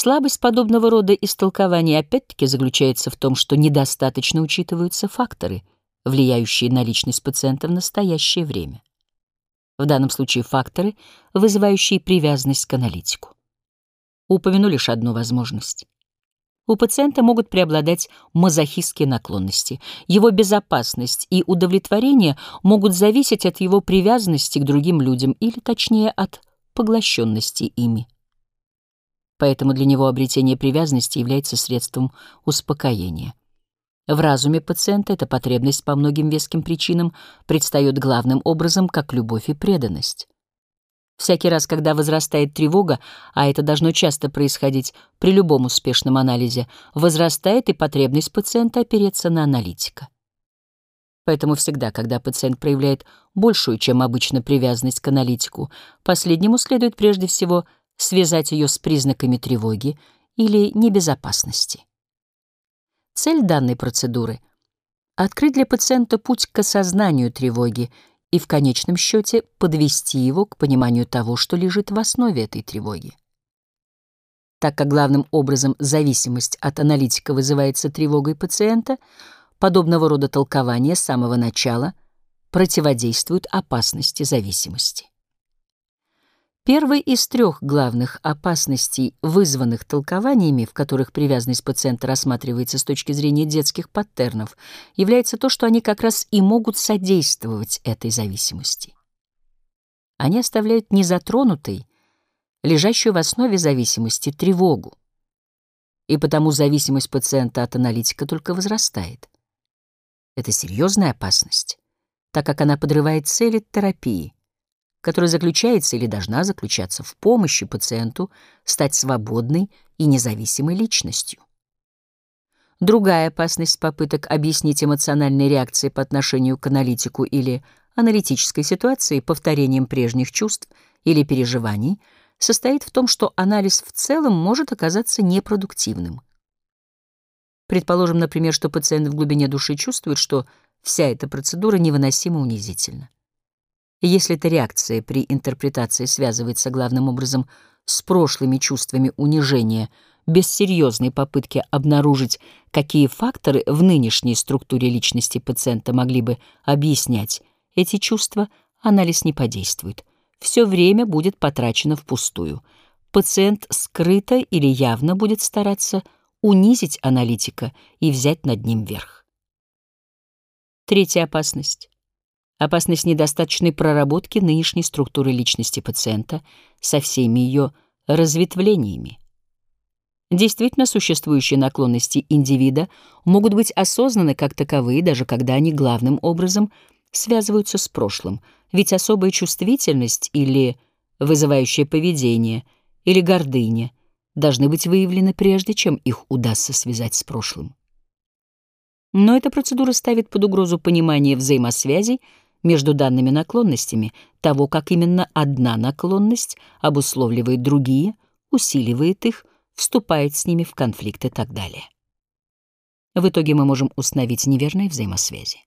Слабость подобного рода истолкования опять-таки заключается в том, что недостаточно учитываются факторы, влияющие на личность пациента в настоящее время. В данном случае факторы, вызывающие привязанность к аналитику. Упомяну лишь одну возможность. У пациента могут преобладать мазохистские наклонности. Его безопасность и удовлетворение могут зависеть от его привязанности к другим людям или, точнее, от поглощенности ими. Поэтому для него обретение привязанности является средством успокоения. В разуме пациента эта потребность по многим веским причинам предстает главным образом как любовь и преданность. Всякий раз, когда возрастает тревога, а это должно часто происходить при любом успешном анализе, возрастает и потребность пациента опереться на аналитика. Поэтому всегда, когда пациент проявляет большую, чем обычно, привязанность к аналитику, последнему следует прежде всего связать ее с признаками тревоги или небезопасности. Цель данной процедуры — открыть для пациента путь к осознанию тревоги и в конечном счете подвести его к пониманию того, что лежит в основе этой тревоги. Так как главным образом зависимость от аналитика вызывается тревогой пациента, подобного рода толкования с самого начала противодействуют опасности зависимости. Первой из трех главных опасностей, вызванных толкованиями, в которых привязанность пациента рассматривается с точки зрения детских паттернов, является то, что они как раз и могут содействовать этой зависимости. Они оставляют незатронутой, лежащую в основе зависимости, тревогу. И потому зависимость пациента от аналитика только возрастает. Это серьезная опасность, так как она подрывает цели терапии — которая заключается или должна заключаться в помощи пациенту стать свободной и независимой личностью. Другая опасность попыток объяснить эмоциональные реакции по отношению к аналитику или аналитической ситуации повторением прежних чувств или переживаний состоит в том, что анализ в целом может оказаться непродуктивным. Предположим, например, что пациент в глубине души чувствует, что вся эта процедура невыносимо унизительна. Если эта реакция при интерпретации связывается главным образом с прошлыми чувствами унижения, без серьезной попытки обнаружить, какие факторы в нынешней структуре личности пациента могли бы объяснять эти чувства, анализ не подействует. Все время будет потрачено впустую. Пациент скрыто или явно будет стараться унизить аналитика и взять над ним верх. Третья опасность опасность недостаточной проработки нынешней структуры личности пациента со всеми ее разветвлениями. Действительно существующие наклонности индивида могут быть осознаны как таковые, даже когда они главным образом связываются с прошлым, ведь особая чувствительность или вызывающее поведение, или гордыня должны быть выявлены прежде, чем их удастся связать с прошлым. Но эта процедура ставит под угрозу понимание взаимосвязей между данными наклонностями, того, как именно одна наклонность обусловливает другие, усиливает их, вступает с ними в конфликт и так далее. В итоге мы можем установить неверные взаимосвязи.